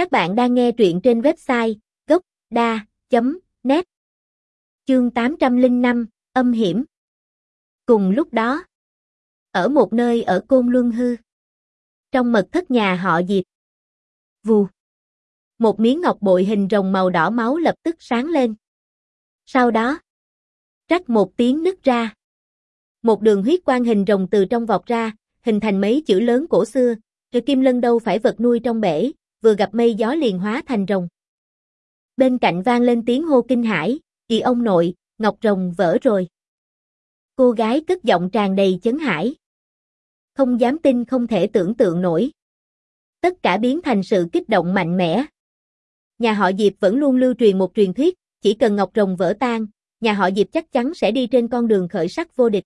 Các bạn đang nghe truyện trên website gocda.net Chương 805, âm hiểm Cùng lúc đó, ở một nơi ở Côn Luân Hư, trong mật thất nhà họ Diệp, vù, một miếng ngọc bội hình rồng màu đỏ máu lập tức sáng lên. Sau đó, rắc một tiếng nứt ra. Một đường huyết quang hình rồng từ trong vọt ra, hình thành mấy chữ lớn cổ xưa, rồi kim lân đâu phải vật nuôi trong bể, vừa gặp mây gió liền hóa thành rồng. Bên cạnh vang lên tiếng hô kinh hãi, "Chị ông nội, ngọc rồng vỡ rồi." Cô gái cất giọng tràn đầy chấn hãi. Không dám tin không thể tưởng tượng nổi. Tất cả biến thành sự kích động mạnh mẽ. Nhà họ Diệp vẫn luôn lưu truyền một truyền thuyết, chỉ cần ngọc rồng vỡ tan, nhà họ Diệp chắc chắn sẽ đi trên con đường khởi sắc vô địch.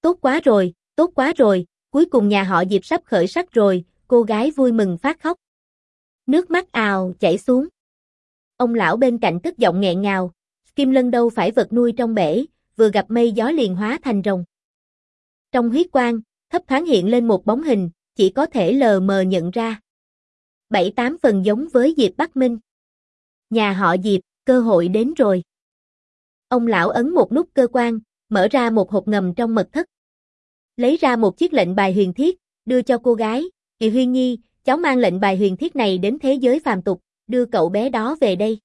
Tốt quá rồi, tốt quá rồi, cuối cùng nhà họ Diệp sắp khởi sắc rồi, cô gái vui mừng phát khóc. Nước mắt ào chảy xuống. Ông lão bên cạnh tức giọng nghẹn ngào, Kim Lân đâu phải vật nuôi trong bể, vừa gặp mây gió liền hóa thành rồng. Trong huyết quang, thấp thoáng hiện lên một bóng hình, chỉ có thể lờ mờ nhận ra. Bảy tám phần giống với Diệp Bắc Minh. Nhà họ Diệp, cơ hội đến rồi. Ông lão ấn một nút cơ quan, mở ra một hộp ngầm trong mật thất. Lấy ra một chiếc lệnh bài huyền thiết, đưa cho cô gái, Kỳ Huyên Nhi, cháu mang lệnh bài huyền thiết này đến thế giới phàm tục, đưa cậu bé đó về đây.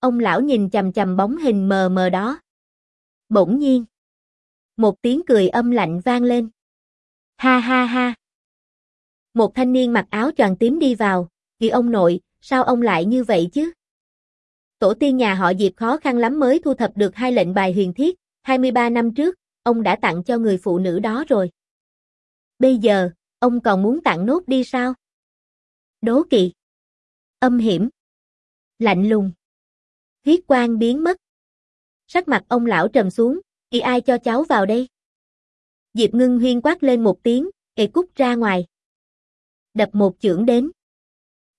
Ông lão nhìn chầm chầm bóng hình mờ mờ đó. Bỗng nhiên. Một tiếng cười âm lạnh vang lên. Ha ha ha. Một thanh niên mặc áo choàng tím đi vào, vì ông nội, sao ông lại như vậy chứ? Tổ tiên nhà họ Diệp khó khăn lắm mới thu thập được hai lệnh bài huyền thiết, 23 năm trước, ông đã tặng cho người phụ nữ đó rồi. Bây giờ, ông còn muốn tặng nốt đi sao? Đố kỵ. Âm hiểm. Lạnh lùng. Huyết quang biến mất. Sắc mặt ông lão trầm xuống, "Y ai cho cháu vào đây?" Diệp Ngưng Huyên quát lên một tiếng, "Ê cút ra ngoài." Đập một chưởng đến.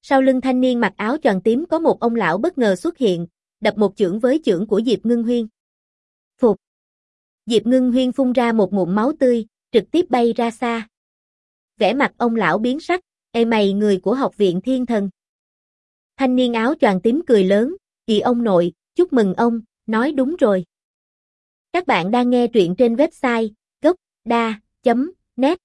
Sau lưng thanh niên mặc áo tròn tím có một ông lão bất ngờ xuất hiện, đập một chưởng với chưởng của Diệp Ngưng Huyên. Phục. Diệp Ngưng Huyên phun ra một ngụm máu tươi, trực tiếp bay ra xa. Vẻ mặt ông lão biến sắc, "Ê mày người của học viện Thiên Thần." Thanh niên áo choàng tím cười lớn, "Chị ông nội, chúc mừng ông, nói đúng rồi." Các bạn đang nghe truyện trên website gocda.net